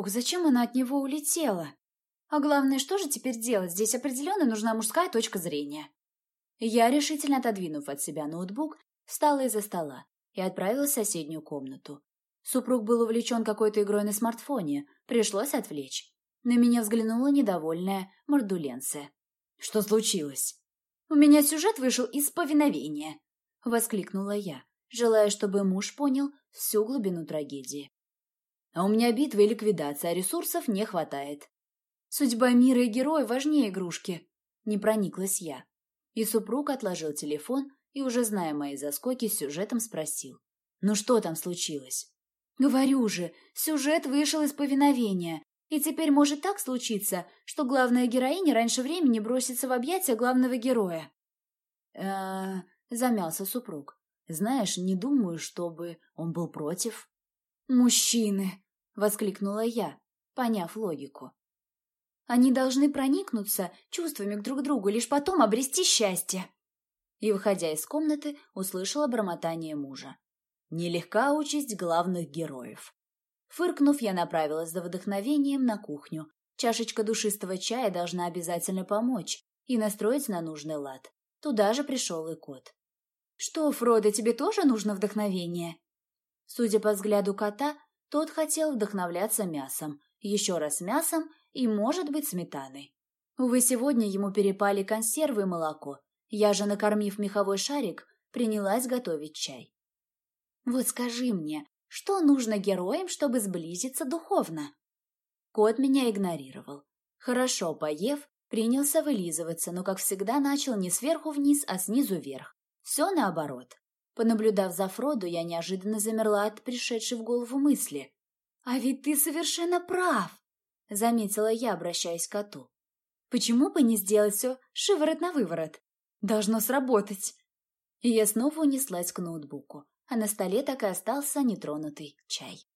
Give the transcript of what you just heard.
Фух, зачем она от него улетела? А главное, что же теперь делать? Здесь определенно нужна мужская точка зрения. Я, решительно отодвинув от себя ноутбук, встала из-за стола и отправилась в соседнюю комнату. Супруг был увлечен какой-то игрой на смартфоне, пришлось отвлечь. На меня взглянула недовольная мордуленция. «Что случилось?» «У меня сюжет вышел из повиновения», — воскликнула я, желая, чтобы муж понял всю глубину трагедии. «А у меня битва и ликвидация, а ресурсов не хватает». «Судьба мира и героя важнее игрушки», — не прониклась я. И супруг отложил телефон и, уже зная мои заскоки, сюжетом спросил. «Ну что там случилось?» «Говорю же, сюжет вышел из повиновения. И теперь может так случиться, что главная героиня раньше времени бросится в объятия главного героя. э замялся супруг. «Знаешь, не думаю, чтобы он был против». «Мужчины!» — воскликнула я, поняв логику. «Они должны проникнуться чувствами к друг другу, лишь потом обрести счастье». И, выходя из комнаты, услышала бормотание мужа. «Нелегка участь главных героев. Фыркнув, я направилась за вдохновением на кухню. Чашечка душистого чая должна обязательно помочь и настроить на нужный лад. Туда же пришел и кот. «Что, Фродо, тебе тоже нужно вдохновение?» Судя по взгляду кота, тот хотел вдохновляться мясом, еще раз мясом и, может быть, сметаной. Увы, сегодня ему перепали консервы и молоко. Я же, накормив меховой шарик, принялась готовить чай. «Вот скажи мне, что нужно героям, чтобы сблизиться духовно? Кот меня игнорировал. Хорошо поев, принялся вылизываться, но, как всегда, начал не сверху вниз, а снизу вверх. Все наоборот. Понаблюдав за Фроду, я неожиданно замерла от пришедшей в голову мысли. «А ведь ты совершенно прав!» — заметила я, обращаясь к коту. «Почему бы не сделать все шиворот на выворот? Должно сработать!» И я снова унеслась к ноутбуку а на столе так и остался нетронутый чай.